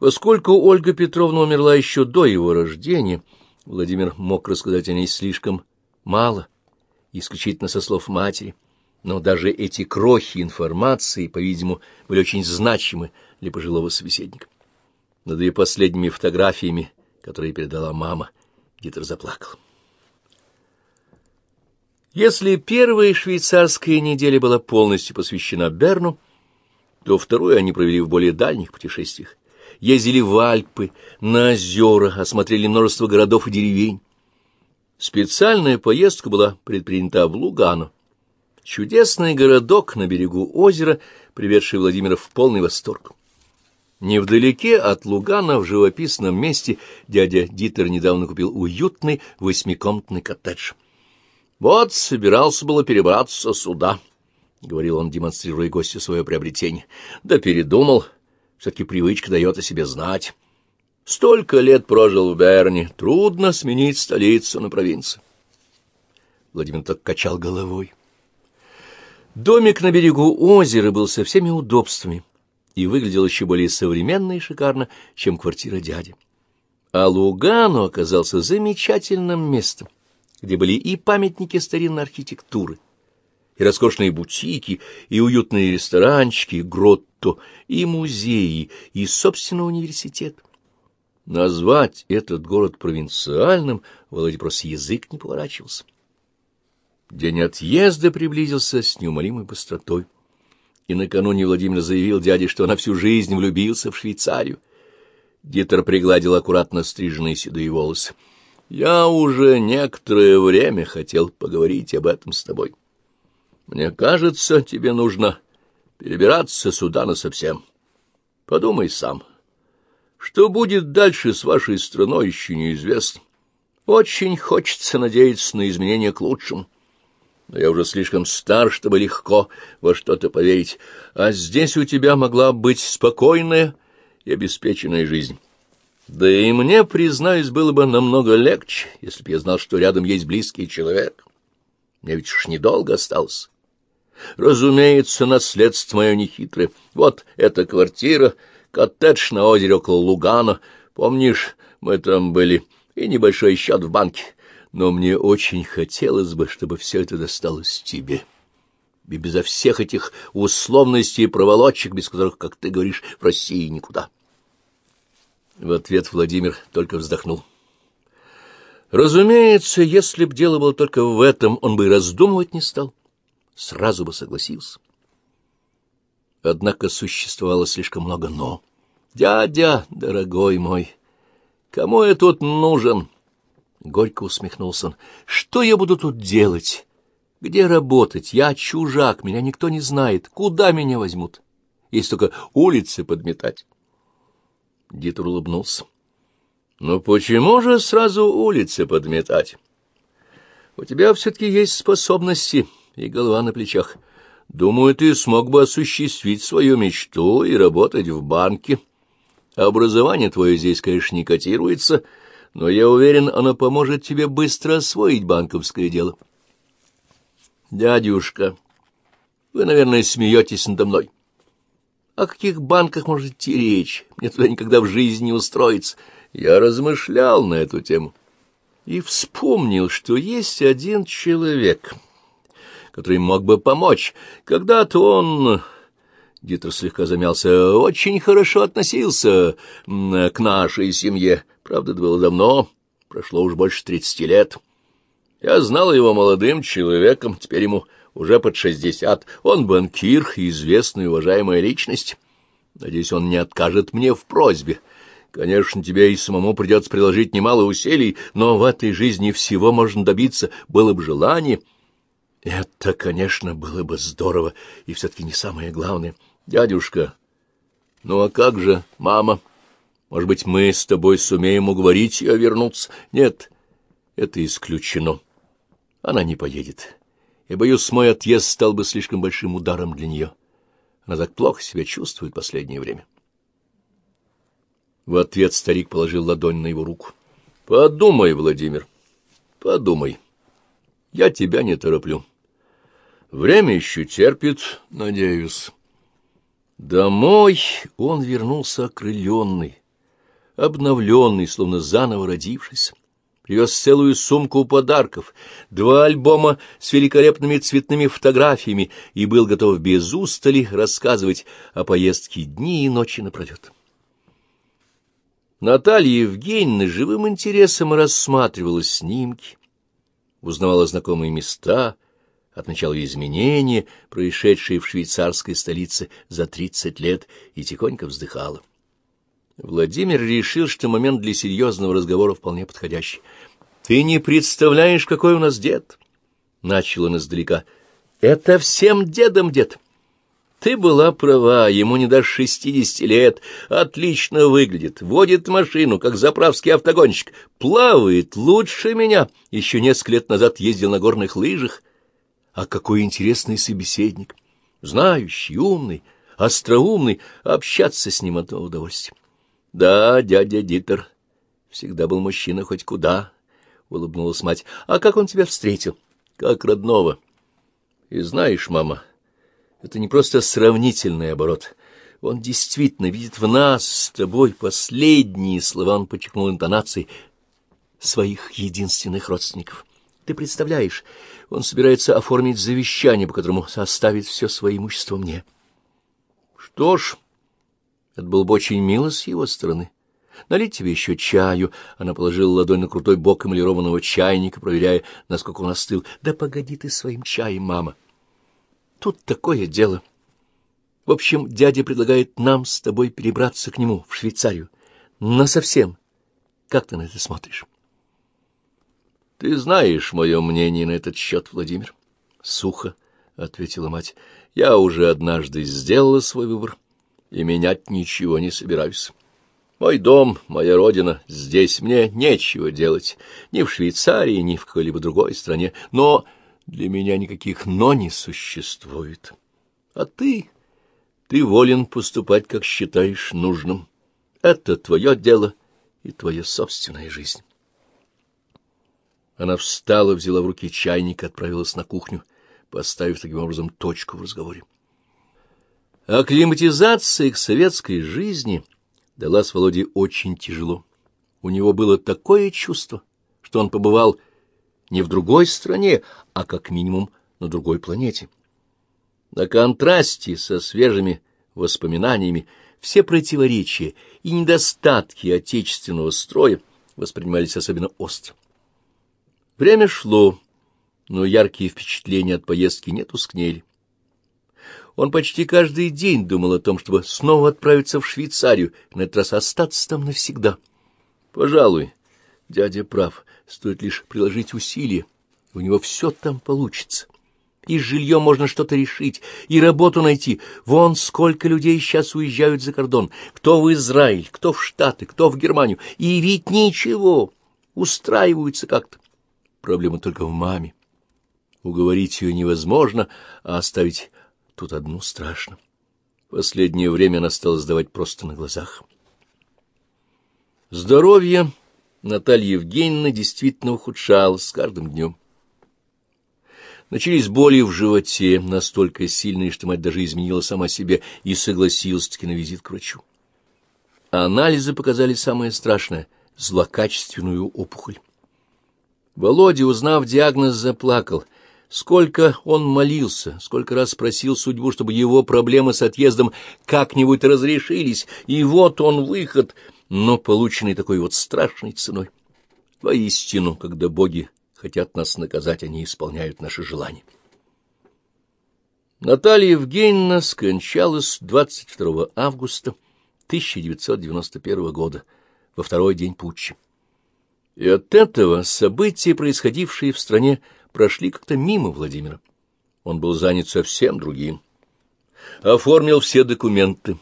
Поскольку Ольга Петровна умерла еще до его рождения, Владимир мог рассказать о ней слишком мало, исключительно со слов матери, но даже эти крохи информации, по-видимому, были очень значимы для пожилого собеседника. Над ее последними фотографиями, которые передала мама, Дитер заплакал. Если первая швейцарская неделя была полностью посвящена Берну, то вторую они провели в более дальних путешествиях ездили в Альпы, на озера, осмотрели множество городов и деревень. Специальная поездка была предпринята в Лугану. Чудесный городок на берегу озера, приведший Владимира в полный восторг. Невдалеке от Лугана, в живописном месте, дядя Дитер недавно купил уютный восьмикомнатный коттедж. «Вот, собирался было перебраться сюда», — говорил он, демонстрируя гостю свое приобретение. «Да передумал». Все-таки привычка дает о себе знать. Столько лет прожил в Берне, трудно сменить столицу на провинцию. Владимир так качал головой. Домик на берегу озера был со всеми удобствами и выглядел еще более современно и шикарно, чем квартира дяди. А Лугано оказался замечательным местом, где были и памятники старинной архитектуры, и роскошные бутики, и уютные ресторанчики, и гротто, и музеи, и, собственно, университет. Назвать этот город провинциальным Володя просто язык не поворачивался. День отъезда приблизился с неумолимой быстротой. И накануне Владимир заявил дяде, что на всю жизнь влюбился в Швейцарию. Дитер пригладил аккуратно стриженные седые волосы. «Я уже некоторое время хотел поговорить об этом с тобой». Мне кажется, тебе нужно перебираться сюда насовсем. Подумай сам. Что будет дальше с вашей страной, еще неизвестно. Очень хочется надеяться на изменения к лучшему. Но я уже слишком стар, чтобы легко во что-то поверить. А здесь у тебя могла быть спокойная и обеспеченная жизнь. Да и мне, признаюсь, было бы намного легче, если бы я знал, что рядом есть близкий человек. Мне ведь уж недолго осталось. Разумеется, наследство мое нехитрое. Вот эта квартира, коттедж на озере около Лугана. Помнишь, мы там были, и небольшой счет в банке. Но мне очень хотелось бы, чтобы все это досталось тебе. И безо всех этих условностей и проволочек, без которых, как ты говоришь, в России никуда. В ответ Владимир только вздохнул. Разумеется, если б дело было только в этом, он бы и раздумывать не стал сразу бы согласился. Однако существовало слишком много «но». «Дядя, дорогой мой, кому я тут нужен?» Горько усмехнулся он. «Что я буду тут делать? Где работать? Я чужак, меня никто не знает. Куда меня возьмут? Есть только улицы подметать». Дитер улыбнулся. «Ну почему же сразу улицы подметать? У тебя все-таки есть способности» и голова на плечах. Думаю, ты смог бы осуществить свою мечту и работать в банке. Образование твое здесь, конечно, не котируется, но я уверен, оно поможет тебе быстро освоить банковское дело. Дядюшка, вы, наверное, смеетесь надо мной. О каких банках может идти речь? Мне туда никогда в жизни не устроиться. Я размышлял на эту тему и вспомнил, что есть один человек — который мог бы помочь. Когда-то он... Дитер слегка замялся. Очень хорошо относился к нашей семье. Правда, это было давно. Прошло уж больше тридцати лет. Я знал его молодым человеком, теперь ему уже под шестьдесят. Он банкир, известная и уважаемая личность. Надеюсь, он не откажет мне в просьбе. Конечно, тебе и самому придется приложить немало усилий, но в этой жизни всего можно добиться, было бы желание — это, конечно, было бы здорово, и все-таки не самое главное. Дядюшка, ну а как же мама? Может быть, мы с тобой сумеем уговорить ее вернуться? Нет, это исключено. Она не поедет. И, боюсь, мой отъезд стал бы слишком большим ударом для нее. Она так плохо себя чувствует в последнее время. В ответ старик положил ладонь на его руку. — Подумай, Владимир, подумай. Я тебя не тороплю. Время еще терпит, надеюсь. Домой он вернулся окрыленный, обновленный, словно заново родившийся. Привез целую сумку подарков, два альбома с великолепными цветными фотографиями и был готов без устали рассказывать о поездке дни и ночи напролет. Наталья Евгеньевна живым интересом рассматривала снимки, узнавала знакомые места, отмечала изменения, происшедшие в швейцарской столице за тридцать лет, и тихонько вздыхала. Владимир решил, что момент для серьезного разговора вполне подходящий. — Ты не представляешь, какой у нас дед! — начал он издалека. — Это всем дедом дед! Ты была права, ему не до шестидесяти лет, отлично выглядит, водит машину, как заправский автогонщик, плавает лучше меня, еще несколько лет назад ездил на горных лыжах. А какой интересный собеседник, знающий, умный, остроумный, общаться с ним одно удовольствие. — Да, дядя Дитер, всегда был мужчина хоть куда, — улыбнулась мать. — А как он тебя встретил? — Как родного. — И знаешь, мама, это не просто сравнительный оборот. Он действительно видит в нас с тобой последние слова, он подчеркнул интонацией своих единственных родственников. Ты представляешь, он собирается оформить завещание, по которому составит все свое имущество мне. Что ж... Это было бы очень мило с его стороны. Налить тебе еще чаю. Она положила ладонь на крутой бок эмалированного чайника, проверяя, насколько он остыл. Да погоди ты своим чаем, мама. Тут такое дело. В общем, дядя предлагает нам с тобой перебраться к нему в Швейцарию. Насовсем. Как ты на это смотришь? Ты знаешь мое мнение на этот счет, Владимир. Сухо, — ответила мать. Я уже однажды сделала свой выбор и менять ничего не собираюсь. Мой дом, моя родина, здесь мне нечего делать, ни в Швейцарии, ни в какой-либо другой стране, но для меня никаких «но» не существует. А ты, ты волен поступать, как считаешь нужным. Это твое дело и твоя собственная жизнь. Она встала, взяла в руки чайник и отправилась на кухню, поставив таким образом точку в разговоре. Акклиматизация к советской жизни далась Володе очень тяжело. У него было такое чувство, что он побывал не в другой стране, а как минимум на другой планете. На контрасте со свежими воспоминаниями все противоречия и недостатки отечественного строя воспринимались особенно остро. Время шло, но яркие впечатления от поездки не тускнели. Он почти каждый день думал о том, чтобы снова отправиться в Швейцарию, на этот раз остаться там навсегда. Пожалуй, дядя прав, стоит лишь приложить усилия, у него все там получится. И с жильем можно что-то решить, и работу найти. Вон сколько людей сейчас уезжают за кордон. Кто в Израиль, кто в Штаты, кто в Германию. И ведь ничего, устраиваются как-то. Проблема только в маме. Уговорить ее невозможно, а оставить Тут одну страшно. Последнее время она стала сдавать просто на глазах. Здоровье Натальи Евгеньевны действительно ухудшалось с каждым днем. Начались боли в животе, настолько сильные, что мать даже изменила сама себе и согласилась-таки на визит к врачу. Анализы показали самое страшное — злокачественную опухоль. Володя, узнав диагноз, заплакал — Сколько он молился, сколько раз просил судьбу, чтобы его проблемы с отъездом как-нибудь разрешились, и вот он выход, но полученный такой вот страшной ценой. Воистину, когда боги хотят нас наказать, они исполняют наши желания. Наталья Евгеньевна скончалась 22 августа 1991 года, во второй день путча. И от этого события, происходившие в стране, прошли как-то мимо Владимира. Он был занят совсем другим. Оформил все документы,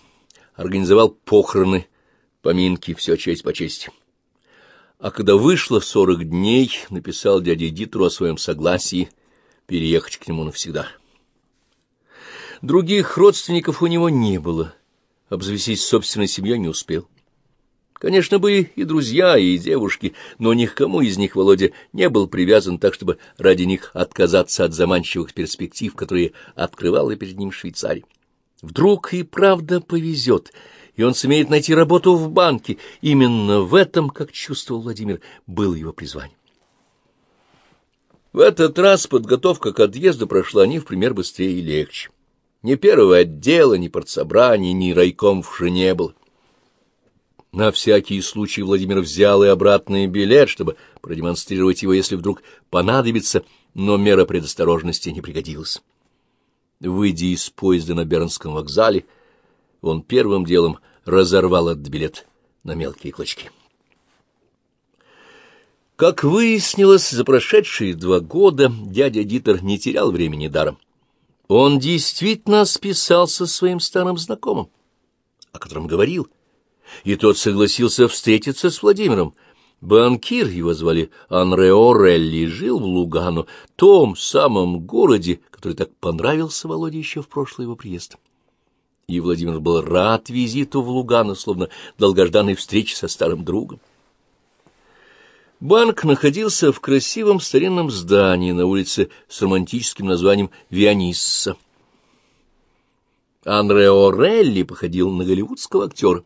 организовал похороны, поминки, все честь по чести. А когда вышло сорок дней, написал дяде Дитру о своем согласии переехать к нему навсегда. Других родственников у него не было, обзавестись собственной семьей не успел. Конечно, были и друзья, и девушки, но ни к кому из них Володя не был привязан так, чтобы ради них отказаться от заманчивых перспектив, которые открывала перед ним Швейцария. Вдруг и правда повезет, и он сумеет найти работу в банке. Именно в этом, как чувствовал Владимир, было его призвание. В этот раз подготовка к отъезду прошла не в пример быстрее и легче. Ни первого отдела, ни партсобраний, ни райкомов уже не было. На всякий случай Владимир взял и обратный билет, чтобы продемонстрировать его, если вдруг понадобится, но мера предосторожности не пригодилась. Выйдя из поезда на Бернском вокзале, он первым делом разорвал этот билет на мелкие клочки. Как выяснилось, за прошедшие два года дядя Дитер не терял времени даром. Он действительно списался со своим старым знакомым, о котором говорил, и тот согласился встретиться с Владимиром. Банкир, его звали Анре Орелли, жил в Лугану, том самом городе, который так понравился Володе еще в прошлый его приезд. И Владимир был рад визиту в Лугану, словно долгожданной встрече со старым другом. Банк находился в красивом старинном здании на улице с романтическим названием Вианисса. Андрео Релли походил на голливудского актера.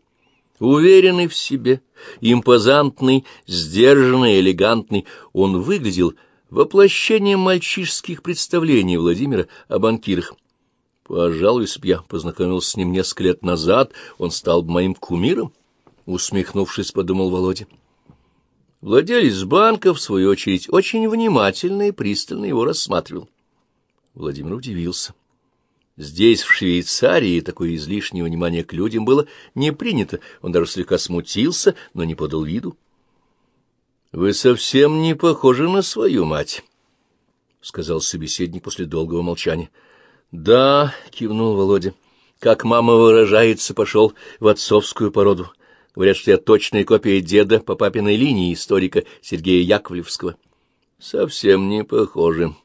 Уверенный в себе, импозантный, сдержанный, элегантный, он выглядел воплощением мальчишских представлений Владимира о банкирах. Пожалуй, если б я познакомился с ним несколько лет назад, он стал бы моим кумиром, — усмехнувшись, подумал Володя. Владелец банка, в свою очередь, очень внимательно и пристально его рассматривал. Владимир удивился. Здесь, в Швейцарии, такое излишнее внимание к людям было не принято. Он даже слегка смутился, но не подал виду. — Вы совсем не похожи на свою мать, — сказал собеседник после долгого молчания. — Да, — кивнул Володя, — как мама выражается, пошел в отцовскую породу. Говорят, что я точная копия деда по папиной линии историка Сергея Яковлевского. — Совсем не похоже.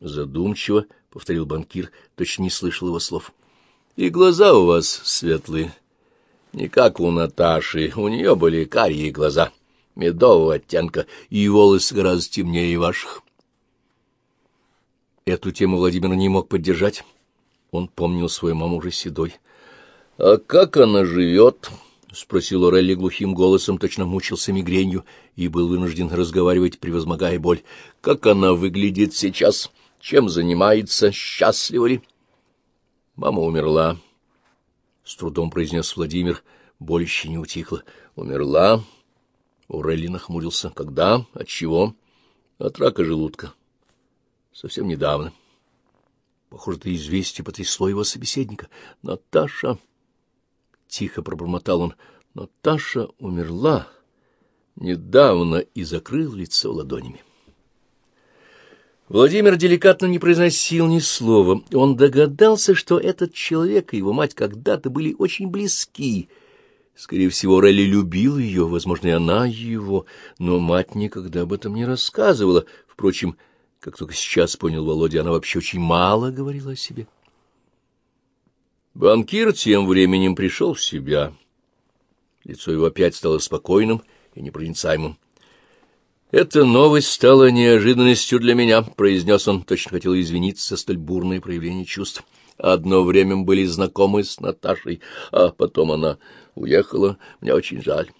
Задумчиво повторил банкир, точно не слышал его слов. — И глаза у вас светлые. Не как у Наташи, у нее были карие глаза, медового оттенка, и волосы гораздо темнее ваших. Эту тему Владимир не мог поддержать. Он помнил свою маму уже седой. — А как она живет? —— спросил Орелли глухим голосом, точно мучился мигренью и был вынужден разговаривать, превозмогая боль. — Как она выглядит сейчас? Чем занимается? Счастлива ли? — Мама умерла, — с трудом произнес Владимир. Боль еще не утихла. — Умерла? Орелли нахмурился. — Когда? От чего? — От рака желудка. — Совсем недавно. Похоже, это известие потрясло его собеседника. — Наташа... — тихо пробормотал он. Но Таша умерла недавно и закрыл лицо ладонями. Владимир деликатно не произносил ни слова. Он догадался, что этот человек и его мать когда-то были очень близки. Скорее всего, Релли любил ее, возможно, и она его, но мать никогда об этом не рассказывала. Впрочем, как только сейчас понял Володя, она вообще очень мало говорила о себе. Банкир тем временем пришел в себя. Лицо его опять стало спокойным и непроницаемым. «Эта новость стала неожиданностью для меня», — произнес он, точно хотел извиниться за столь бурное проявление чувств. «Одно время были знакомы с Наташей, а потом она уехала. Мне очень жаль».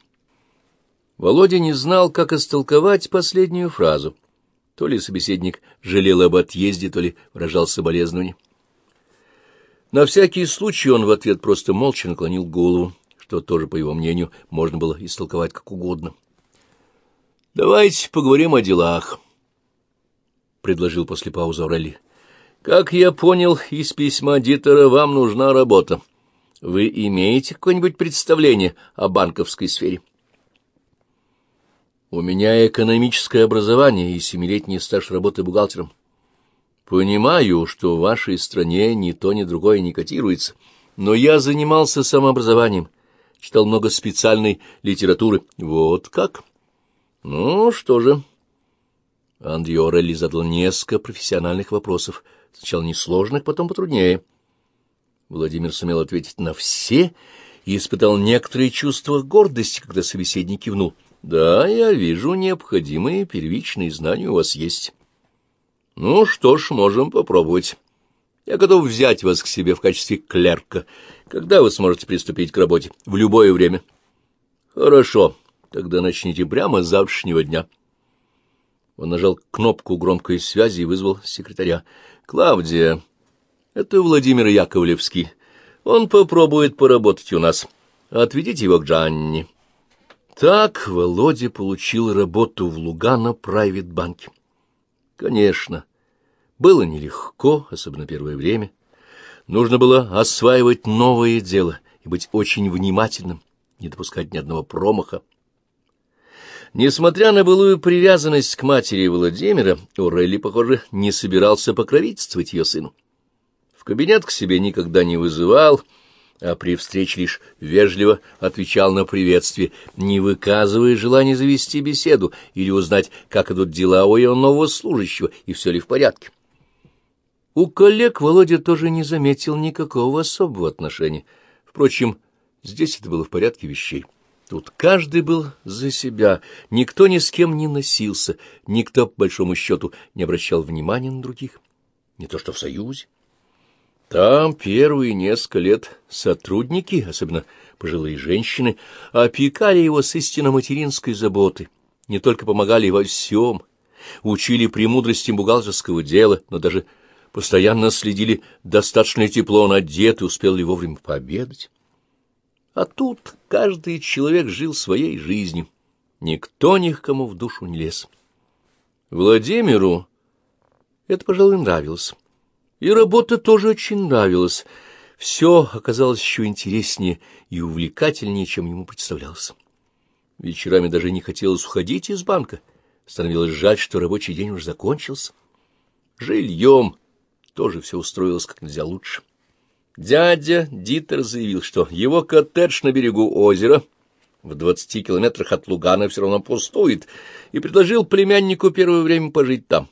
Володя не знал, как истолковать последнюю фразу. То ли собеседник жалел об отъезде, то ли выражал соболезнование. На всякий случай он в ответ просто молча наклонил голову, что тоже, по его мнению, можно было истолковать как угодно. — Давайте поговорим о делах, — предложил после паузы Аурели. — Как я понял из письма Дитера, вам нужна работа. Вы имеете какое-нибудь представление о банковской сфере? — У меня экономическое образование и семилетний стаж работы бухгалтером. Понимаю, что в вашей стране ни то, ни другое не котируется, но я занимался самообразованием, читал много специальной литературы. Вот как? Ну, что же? Андрей Орелли задал несколько профессиональных вопросов, сначала несложных, потом потруднее. Владимир сумел ответить на все и испытал некоторые чувства гордости, когда собеседник кивнул. «Да, я вижу, необходимые первичные знания у вас есть». Ну что ж, можем попробовать. Я готов взять вас к себе в качестве клерка. Когда вы сможете приступить к работе? В любое время. Хорошо, тогда начните прямо с завтрашнего дня. Он нажал кнопку громкой связи и вызвал секретаря. Клавдия, это Владимир Яковлевский. Он попробует поработать у нас. Отведите его к Джанни. Так Володя получил работу в Лугано Прайвет банке. Конечно, было нелегко, особенно первое время. Нужно было осваивать новое дело и быть очень внимательным, не допускать ни одного промаха. Несмотря на былую привязанность к матери Владимира, Орелли, похоже, не собирался покровительствовать ее сыну. В кабинет к себе никогда не вызывал, а при встрече лишь вежливо отвечал на приветствие, не выказывая желания завести беседу или узнать, как идут дела у ее нового служащего и все ли в порядке. У коллег Володя тоже не заметил никакого особого отношения. Впрочем, здесь это было в порядке вещей. Тут каждый был за себя, никто ни с кем не носился, никто, по большому счету, не обращал внимания на других. Не то что в Союзе. Там первые несколько лет сотрудники, особенно пожилые женщины, опекали его с истинно материнской заботой, не только помогали во всем, учили премудростям бухгалтерского дела, но даже постоянно следили, достаточно тепло он одет и успел ли вовремя пообедать. А тут каждый человек жил своей жизнью, никто ни к кому в душу не лез. Владимиру это, пожалуй, нравилось. И работа тоже очень нравилась. Все оказалось еще интереснее и увлекательнее, чем ему представлялось. Вечерами даже не хотелось уходить из банка. Становилось жаль, что рабочий день уже закончился. Жильем тоже все устроилось как нельзя лучше. Дядя Дитер заявил, что его коттедж на берегу озера в двадцати километрах от Лугана все равно пустует, и предложил племяннику первое время пожить там.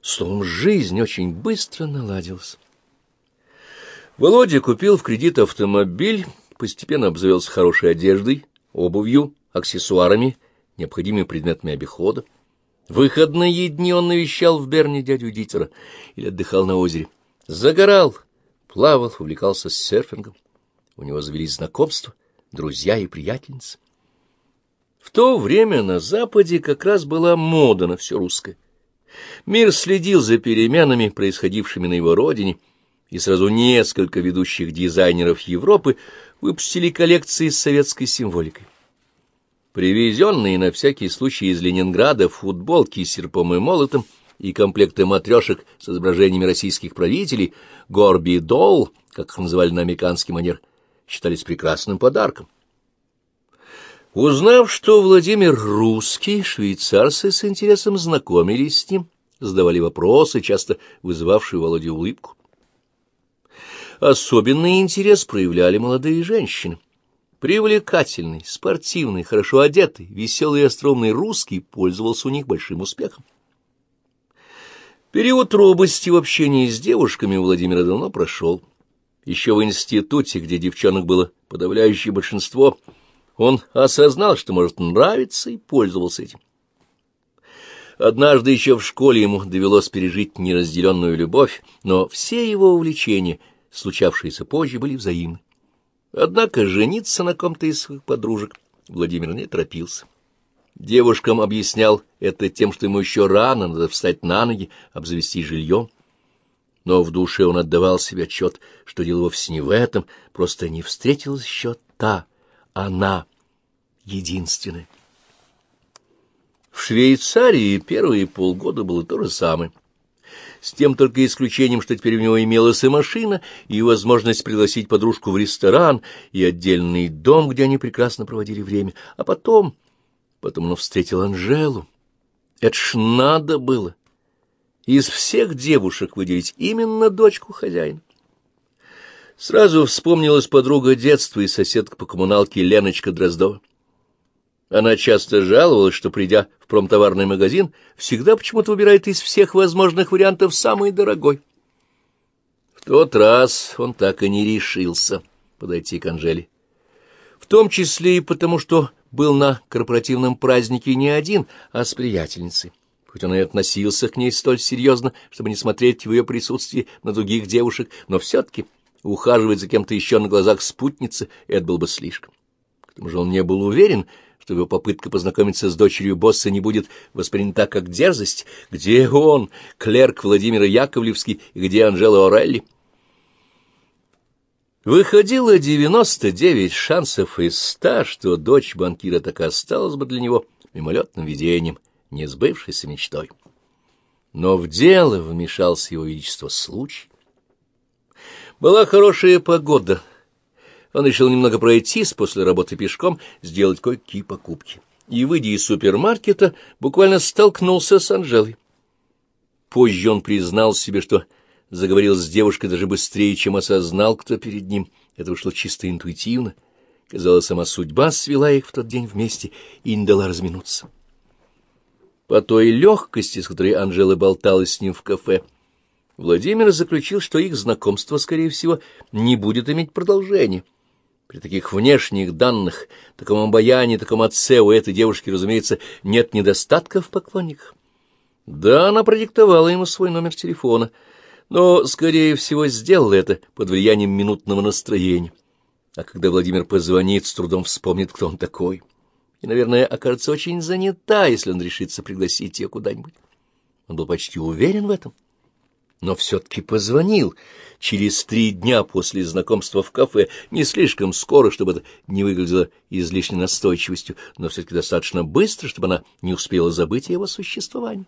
Словом, жизнь очень быстро наладилась. Володя купил в кредит автомобиль, постепенно обзавелся хорошей одеждой, обувью, аксессуарами, необходимыми предметами обихода. Выходные дни он навещал в Берне дядю Дитера или отдыхал на озере. Загорал, плавал, увлекался серфингом. У него завелись знакомства, друзья и приятельницы. В то время на Западе как раз была мода на все русское. Мир следил за переменами, происходившими на его родине, и сразу несколько ведущих дизайнеров Европы выпустили коллекции с советской символикой. Привезенные на всякий случай из Ленинграда футболки с серпом и молотом и комплекты матрешек с изображениями российских правителей, Горби Долл, как их называли на американский манер, считались прекрасным подарком. Узнав, что Владимир русский, швейцарцы с интересом знакомились с ним, задавали вопросы, часто вызывавшие Володе улыбку. Особенный интерес проявляли молодые женщины. Привлекательный, спортивный, хорошо одетый, веселый и остроумный русский пользовался у них большим успехом. Период робости в общении с девушками у Владимира давно прошел. Еще в институте, где девчонок было подавляющее большинство, он осознал, что может нравиться, и пользовался этим. Однажды еще в школе ему довелось пережить неразделенную любовь, но все его увлечения, случавшиеся позже, были взаимны. Однако жениться на ком-то из своих подружек Владимир не торопился. Девушкам объяснял это тем, что ему еще рано, надо встать на ноги, обзавестись жильем. Но в душе он отдавал себе отчет, что дело вовсе не в этом, просто не встретилась еще та, она, единственная. В Швейцарии первые полгода было то же самое с тем только исключением, что теперь у него имелась и машина, и возможность пригласить подружку в ресторан, и отдельный дом, где они прекрасно проводили время. А потом... Потом он встретил Анжелу. Это ж надо было. Из всех девушек выделить именно дочку хозяина. Сразу вспомнилась подруга детства и соседка по коммуналке Леночка Дроздова. Она часто жаловалась, что, придя в промтоварный магазин, всегда почему-то выбирает из всех возможных вариантов самый дорогой. В тот раз он так и не решился подойти к Анжеле. В том числе и потому, что был на корпоративном празднике не один, а с приятельницей. хоть он и относился к ней столь серьезно, чтобы не смотреть в ее присутствии на других девушек, но все-таки ухаживать за кем-то еще на глазах спутницы — это было бы слишком. К тому же он не был уверен, что его попытка познакомиться с дочерью босса не будет воспринята как дерзость. Где он, клерк Владимира Яковлевский, и где Анжела Орелли? Выходило девяносто девять шансов из ста, что дочь банкира так и осталась бы для него мимолетным видением, не сбывшейся мечтой. Но в дело вмешался его величество случай. Была хорошая погода. Он решил немного пройтись после работы пешком, сделать кое-какие покупки. И, выйдя из супермаркета, буквально столкнулся с Анжелой. Позже он признал себе, что заговорил с девушкой даже быстрее, чем осознал, кто перед ним. Это вышло чисто интуитивно. Казалось, сама судьба свела их в тот день вместе и не дала разминуться. По той легкости, с которой Анжела болталась с ним в кафе, Владимир заключил, что их знакомство, скорее всего, не будет иметь продолжения. При таких внешних данных, таком обаянии, таком отце у этой девушки, разумеется, нет недостатка в поклонниках. Да, она продиктовала ему свой номер телефона, но, скорее всего, сделала это под влиянием минутного настроения. А когда Владимир позвонит, с трудом вспомнит, кто он такой и, наверное, окажется очень занята, если он решится пригласить ее куда-нибудь. Он был почти уверен в этом, но все-таки позвонил через три дня после знакомства в кафе, не слишком скоро, чтобы это не выглядело излишней настойчивостью, но все-таки достаточно быстро, чтобы она не успела забыть о его существовании.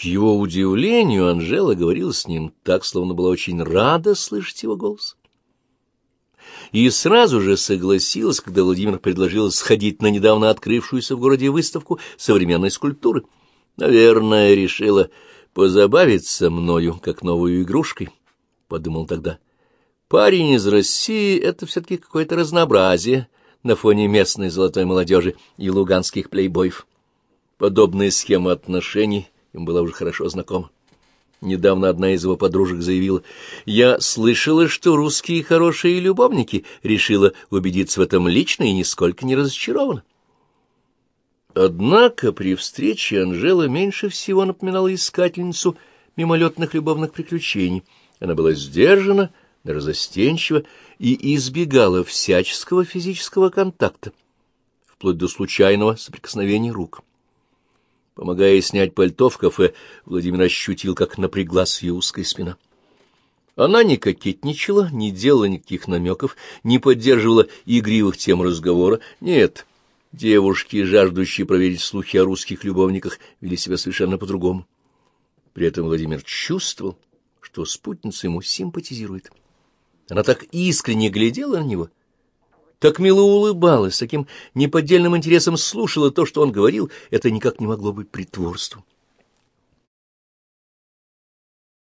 К его удивлению, Анжела говорила с ним так, словно была очень рада слышать его голос и сразу же согласилась, когда Владимир предложил сходить на недавно открывшуюся в городе выставку современной скульптуры. Наверное, решила позабавиться мною, как новую игрушкой, — подумал тогда. Парень из России — это все-таки какое-то разнообразие на фоне местной золотой молодежи и луганских плейбоев. Подобная схема отношений им была уже хорошо знакома. Недавно одна из его подружек заявила, «Я слышала, что русские хорошие любовники, решила убедиться в этом лично и нисколько не разочарована». Однако при встрече Анжела меньше всего напоминала искательницу мимолетных любовных приключений. Она была сдержана, разостенчива и избегала всяческого физического контакта, вплоть до случайного соприкосновения рук. Помогая снять пальто в кафе, Владимир ощутил, как напряглась ее узкая спина. Она не кокетничала, не делала никаких намеков, не поддерживала игривых тем разговора. Нет, девушки, жаждущие проверить слухи о русских любовниках, вели себя совершенно по-другому. При этом Владимир чувствовал, что спутница ему симпатизирует. Она так искренне глядела на него — так мило улыбалась, с таким неподдельным интересом слушала то, что он говорил, это никак не могло быть притворством.